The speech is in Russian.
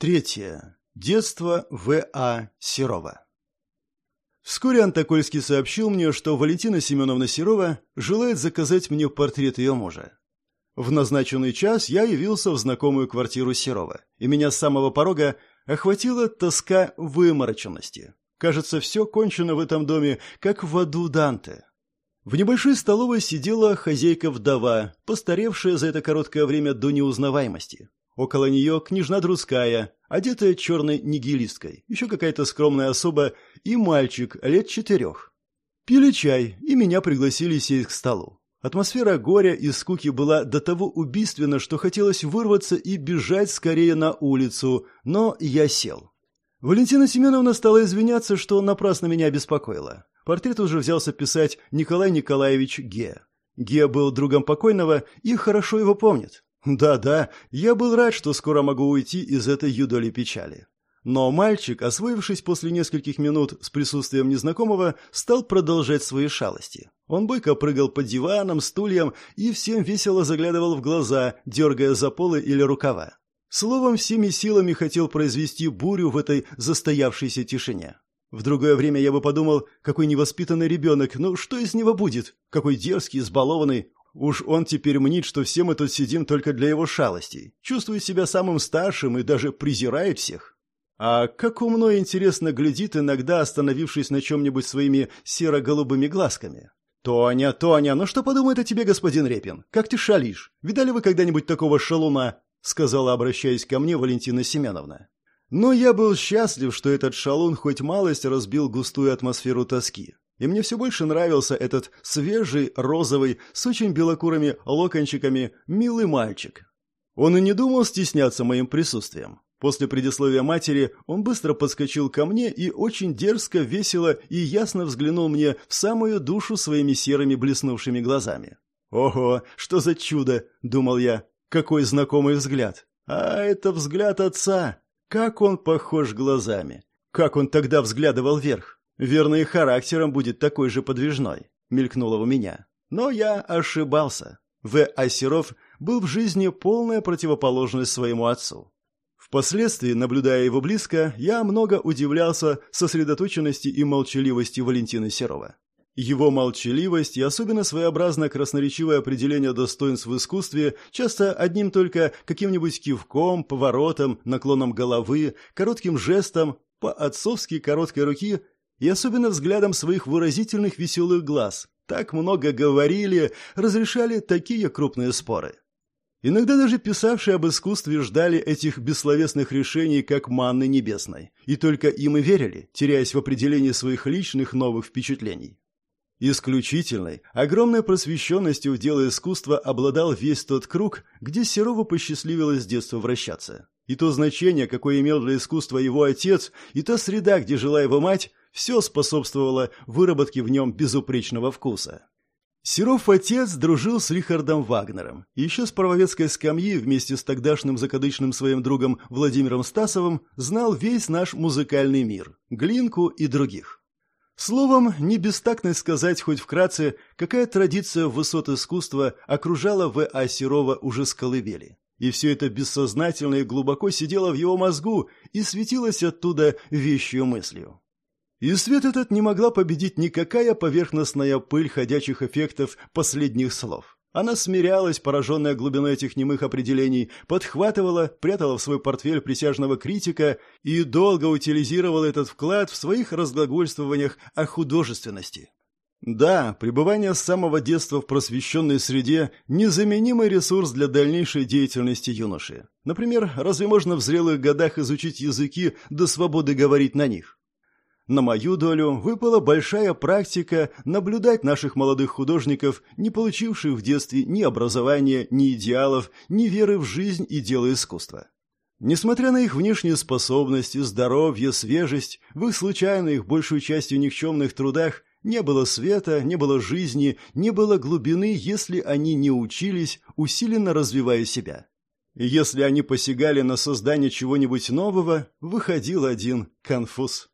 Третье. Детство В.А. Серова. Вскоре Антокольский сообщил мне, что Валентина Семеновна Серова желает заказать мне портрет ее мужа. В назначенный час я явился в знакомую квартиру Серова, и меня с самого порога охватила тоска вымороченности. Кажется, все кончено в этом доме, как в аду Данте. В небольшой столовой сидела хозяйка-вдова, постаревшая за это короткое время до неузнаваемости. Около нее княжна Друцкая, одетая черной нигилисткой, еще какая-то скромная особа и мальчик лет четырех. Пили чай, и меня пригласили сесть к столу. Атмосфера горя и скуки была до того убийственна, что хотелось вырваться и бежать скорее на улицу, но я сел. Валентина Семеновна стала извиняться, что напрасно меня беспокоила. Портрет уже взялся писать Николай Николаевич Ге. Ге был другом покойного и хорошо его помнит. Да-да, я был рад, что скоро могу уйти из этой юдоли печали. Но мальчик, освоившись после нескольких минут с присутствием незнакомого, стал продолжать свои шалости. Он бойко прыгал по диванам, стульям и всем весело заглядывал в глаза, дергая за полы или рукава. Словом, всеми силами хотел произвести бурю в этой застоявшейся тишине. В другое время я бы подумал, какой невоспитанный ребенок, ну что из него будет? Какой дерзкий, избалованный, Уж он теперь мнит, что все мы тут сидим только для его шалостей, чувствует себя самым старшим и даже презирает всех. А как умно и интересно глядит иногда, остановившись на чем-нибудь своими серо-голубыми глазками. «Тоня, Тоня, ну что подумает о тебе господин Репин? Как ты шалишь? Видали вы когда-нибудь такого шалуна?» сказала, обращаясь ко мне Валентина Семеновна. Но я был счастлив, что этот шалун хоть малость разбил густую атмосферу тоски. И мне все больше нравился этот свежий, розовый, с очень белокурыми локончиками, милый мальчик. Он и не думал стесняться моим присутствием. После предисловия матери он быстро подскочил ко мне и очень дерзко, весело и ясно взглянул мне в самую душу своими серыми блеснувшими глазами. «Ого, что за чудо!» — думал я. «Какой знакомый взгляд! А это взгляд отца! Как он похож глазами! Как он тогда взглядывал вверх! Верно, и характером будет такой же подвижной, мелькнуло у меня. Но я ошибался. В. Асеров был в жизни полная противоположность своему отцу. Впоследствии, наблюдая его близко, я много удивлялся сосредоточенности и молчаливости Валентины Серова. Его молчаливость и особенно своеобразно красноречивое определение достоинств в искусстве часто одним только каким-нибудь кивком, поворотом, наклоном головы, коротким жестом, по-отцовски короткой руки и особенно взглядом своих выразительных веселых глаз. Так много говорили, разрешали такие крупные споры. Иногда даже писавшие об искусстве ждали этих бессловесных решений как манны небесной, и только им и верили, теряясь в определении своих личных новых впечатлений. Исключительной, огромной просвещенностью в дело искусства обладал весь тот круг, где Серову посчастливилось с детства вращаться. И то значение, какое имел для искусства его отец, и та среда, где жила его мать, все способствовало выработке в нем безупречного вкуса. Серов отец дружил с Рихардом Вагнером. Еще с правоведской скамьи вместе с тогдашним закадычным своим другом Владимиром Стасовым знал весь наш музыкальный мир, Глинку и других. Словом, не бестактность сказать хоть вкратце, какая традиция высот искусства окружала В.А. Серова уже с колыбели. И все это бессознательно и глубоко сидело в его мозгу и светилось оттуда вещью мыслью. И свет этот не могла победить никакая поверхностная пыль ходячих эффектов последних слов. Она смирялась, пораженная глубиной этих немых определений, подхватывала, прятала в свой портфель присяжного критика и долго утилизировала этот вклад в своих разглагольствованиях о художественности. Да, пребывание с самого детства в просвещенной среде – незаменимый ресурс для дальнейшей деятельности юноши. Например, разве можно в зрелых годах изучить языки до свободы говорить на них? На мою долю выпала большая практика наблюдать наших молодых художников, не получивших в детстве ни образования, ни идеалов, ни веры в жизнь и дело искусства. Несмотря на их внешние способности, здоровье, свежесть, в их случайных, большую частью никчемных трудах не было света, не было жизни, не было глубины, если они не учились, усиленно развивая себя. И если они посягали на создание чего-нибудь нового, выходил один конфуз.